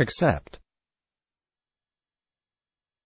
Except.